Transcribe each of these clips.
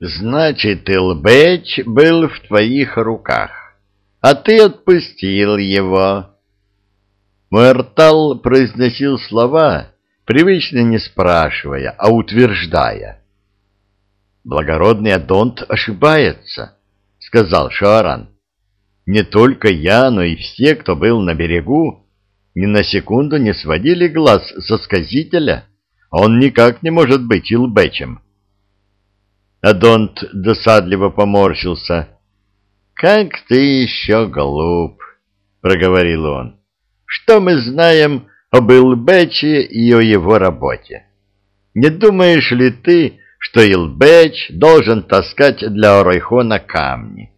Значит, Илбэч был в твоих руках, а ты отпустил его. Муэртал произносил слова, привычно не спрашивая, а утверждая. «Благородный Адонт ошибается», — сказал Шааран. «Не только я, но и все, кто был на берегу, ни на секунду не сводили глаз со сказителя. Он никак не может быть Илбечем». Адонт досадливо поморщился. «Как ты еще глуп!» — проговорил он. «Что мы знаем об Илбече и о его работе? Не думаешь ли ты, что Илбеч должен таскать для Орайхона камни?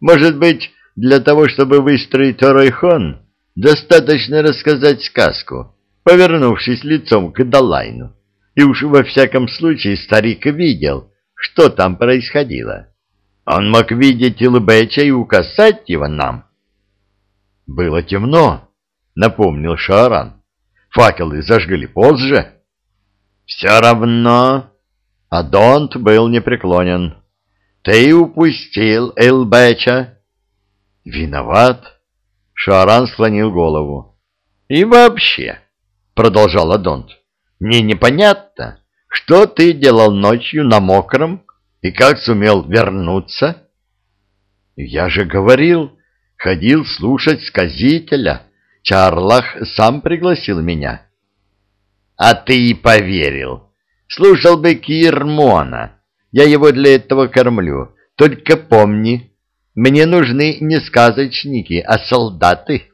Может быть, для того, чтобы выстроить Орайхон, достаточно рассказать сказку, повернувшись лицом к Далайну? И уж во всяком случае старик видел — что там происходило. Он мог видеть Илбеча и указать его нам. — Было темно, — напомнил Шааран. — Факелы зажгли позже. — Все равно. Адонт был непреклонен. — Ты упустил Илбеча. — Виноват. Шааран склонил голову. — И вообще, — продолжал Адонт, — мне непонятно, что ты делал ночью на мокром и как сумел вернуться? Я же говорил, ходил слушать сказителя. Чарлах сам пригласил меня. А ты и поверил. Слушал бы Кирмона. Я его для этого кормлю. Только помни, мне нужны не сказочники, а солдаты.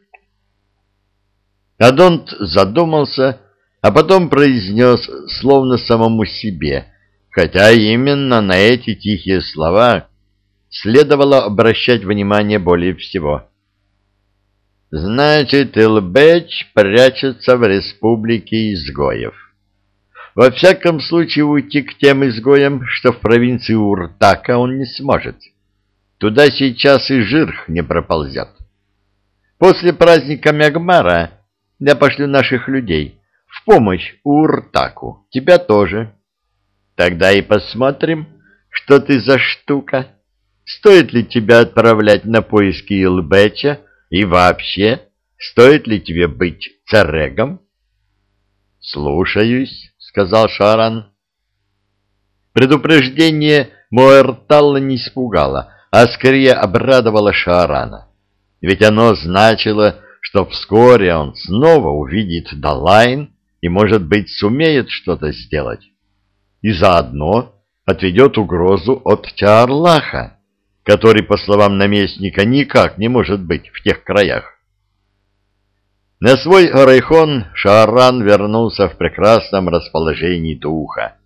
Адонт задумался а потом произнес словно самому себе, хотя именно на эти тихие слова следовало обращать внимание более всего. «Значит, Илбеч прячется в республике изгоев. Во всяком случае, уйти к тем изгоям, что в провинции Уртака он не сможет. Туда сейчас и жирх не проползет. После праздника Мягмара я пошлю наших людей» в помощь Уртаку. Тебя тоже. Тогда и посмотрим, что ты за штука. Стоит ли тебя отправлять на поиски Илбеча и вообще, стоит ли тебе быть царегом? — Слушаюсь, — сказал Шаран. Предупреждение Моэрталла не испугало, а скорее обрадовало Шарана. Ведь оно значило, что вскоре он снова увидит Далайн и, может быть, сумеет что-то сделать. И заодно отведет угрозу от Чарлаха, который, по словам наместника, никак не может быть в тех краях. На свой Орайхон Шааран вернулся в прекрасном расположении духа.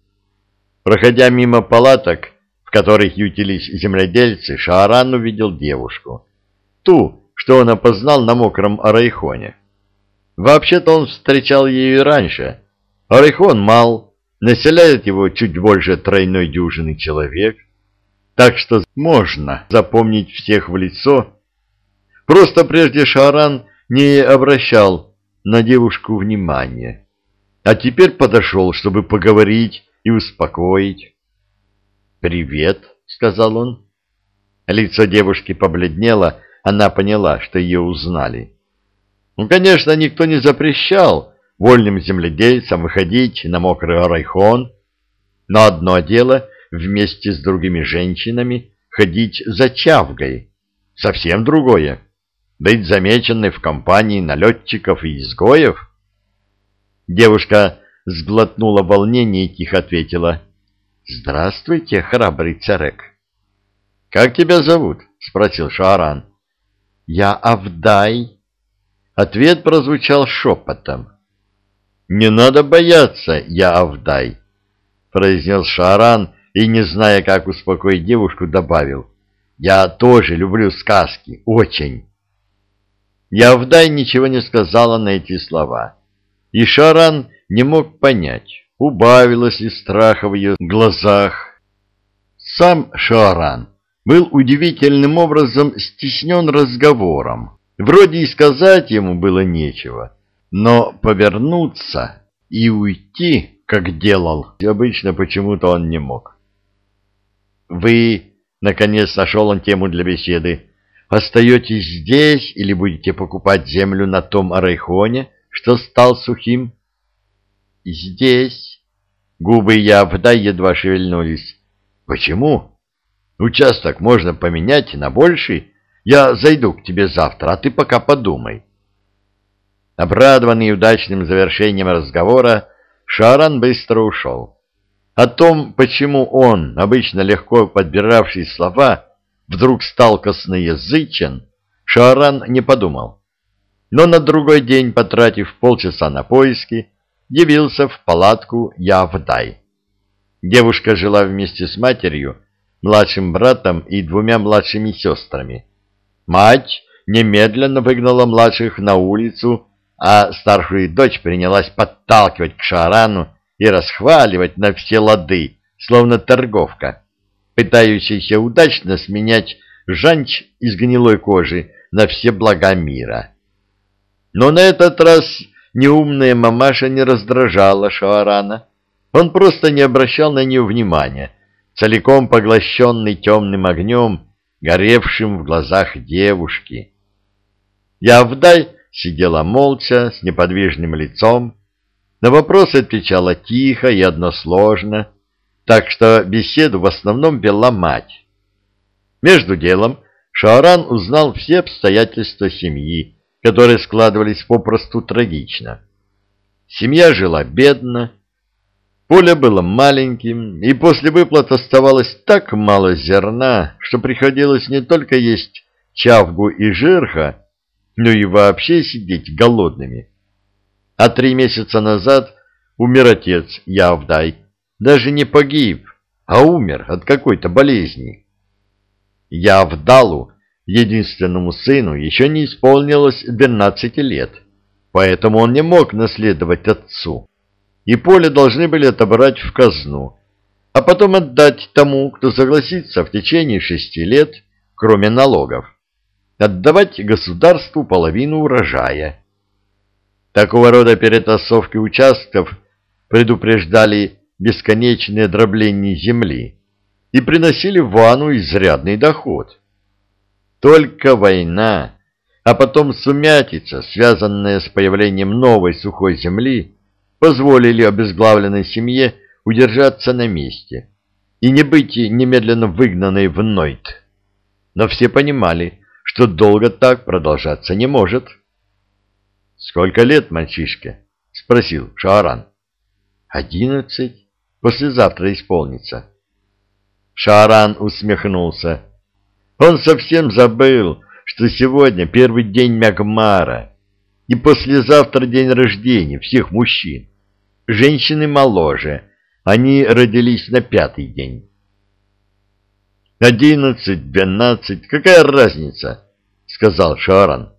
Проходя мимо палаток, в которых ютились земледельцы, Шааран увидел девушку. Ту, что он опознал на мокром Орайхоне. Вообще-то он встречал ее и раньше. Орайхон мал, населяет его чуть больше тройной дюжины человек, так что можно запомнить всех в лицо. Просто прежде Шаран не обращал на девушку внимания, а теперь подошел, чтобы поговорить и успокоить. «Привет», — сказал он. Лицо девушки побледнело, она поняла, что ее узнали. Ну, конечно, никто не запрещал вольным земледельцам выходить на мокрый райхон, но одно дело вместе с другими женщинами ходить за чавгой, совсем другое — быть замеченной в компании налетчиков и изгоев. Девушка сглотнула волнение и тихо ответила «Здравствуйте, храбрый царек». «Как тебя зовут?» — спросил Шааран. «Я Авдай», Ответ прозвучал шепотом. «Не надо бояться, я Авдай», — произнес Шаран и, не зная, как успокоить девушку, добавил. «Я тоже люблю сказки, очень». Явдай ничего не сказала на эти слова, и Шаран не мог понять, убавилось ли страха в ее глазах. Сам Шаран был удивительным образом стеснен разговором. Вроде и сказать ему было нечего, но повернуться и уйти, как делал, обычно почему-то он не мог. вы, наконец нашел он тему для беседы, остаетесь здесь или будете покупать землю на том Арайхоне, что стал сухим? Здесь. Губы Явда едва шевельнулись. Почему? Участок можно поменять на больший. Я зайду к тебе завтра, а ты пока подумай. Обрадованный удачным завершением разговора, Шаран быстро ушел. О том, почему он, обычно легко подбиравший слова, вдруг стал косноязычен, Шаран не подумал. Но на другой день, потратив полчаса на поиски, явился в палатку Явдай. Девушка жила вместе с матерью, младшим братом и двумя младшими сестрами. Мать немедленно выгнала младших на улицу, а старшую дочь принялась подталкивать к Шарану и расхваливать на все лады, словно торговка, пытающаяся удачно сменять жанч из гнилой кожи на все блага мира. Но на этот раз неумная мамаша не раздражала Шаарана. Он просто не обращал на нее внимания, целиком поглощенный темным огнем, горевшим в глазах девушки. Явдай сидела молча, с неподвижным лицом, на вопросы отвечала тихо и односложно, так что беседу в основном вела мать. Между делом Шааран узнал все обстоятельства семьи, которые складывались попросту трагично. Семья жила бедно, поле было маленьким, и после выплат оставалось так мало зерна, что приходилось не только есть чавгу и жирха, но и вообще сидеть голодными. А три месяца назад умер отец Явдай, даже не погиб, а умер от какой-то болезни. Явдалу единственному сыну еще не исполнилось 12 лет, поэтому он не мог наследовать отцу, и поле должны были отобрать в казну, а потом отдать тому, кто согласится в течение шести лет, кроме налогов, отдавать государству половину урожая. Такого рода перетасовки участков предупреждали бесконечное дробление земли и приносили Вану изрядный доход. Только война, а потом сумятица, связанная с появлением новой сухой земли, позволили обезглавленной семье удержаться на месте и не быть немедленно выгнанной в Нойт. Но все понимали, что долго так продолжаться не может. «Сколько лет мальчишке?» — спросил Шааран. «Одиннадцать. Послезавтра исполнится». Шааран усмехнулся. Он совсем забыл, что сегодня первый день Мягмара, и послезавтра день рождения всех мужчин. Женщины моложе, они родились на пятый день. «Одиннадцать, двенадцать, какая разница?» — сказал Шаран.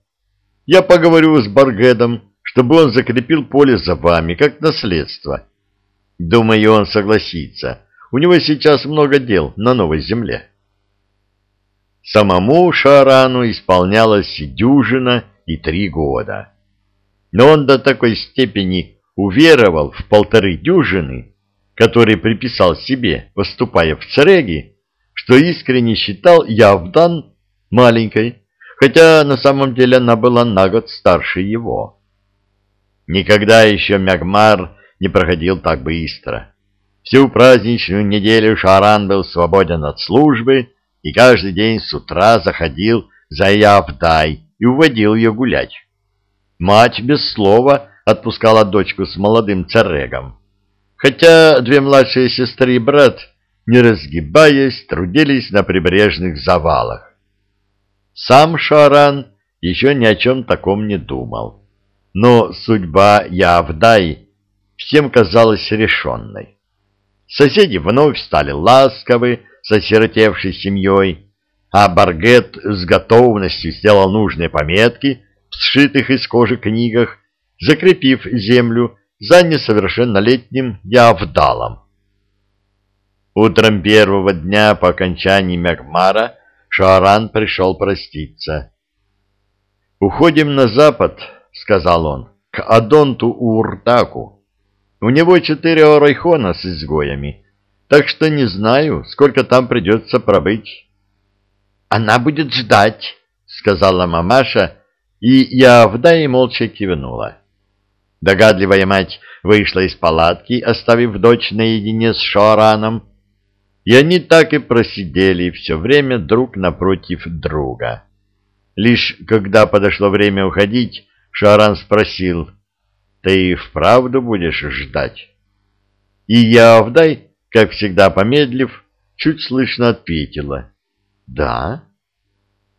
«Я поговорю с Баргедом, чтобы он закрепил поле за вами, как наследство. Думаю, он согласится. У него сейчас много дел на новой земле». Самому Шарану исполнялось дюжина и три года. Но он до такой степени уверовал в полторы дюжины, которые приписал себе, поступая в Цереги, что искренне считал Явдан маленькой, хотя на самом деле она была на год старше его. Никогда еще Мягмар не проходил так быстро. Всю праздничную неделю Шаран был свободен от службы и каждый день с утра заходил за Явдай и уводил ее гулять. Мать без слова отпускала дочку с молодым царегом, хотя две младшие сестры и брат, не разгибаясь, трудились на прибрежных завалах. Сам Шаран еще ни о чем таком не думал, но судьба Явдай всем казалась решенной. Соседи вновь стали ласковы, с осиротевшей семьей, а Баргет с готовностью сделал нужные пометки в сшитых из кожи книгах, закрепив землю за несовершеннолетним Явдалом. Утром первого дня по окончании Мягмара Шааран пришел проститься. «Уходим на запад», — сказал он, — «к Адонту Уртаку. У него четыре орайхона с изгоями, так что не знаю, сколько там придется пробыть. — Она будет ждать, — сказала мамаша, и я вдай молча кивнула. Догадливая мать вышла из палатки, оставив дочь наедине с Шоараном, и они так и просидели все время друг напротив друга. Лишь когда подошло время уходить, Шаран спросил, «Ты вправду будешь ждать?» И Явдай, как всегда помедлив, чуть слышно ответила, «Да».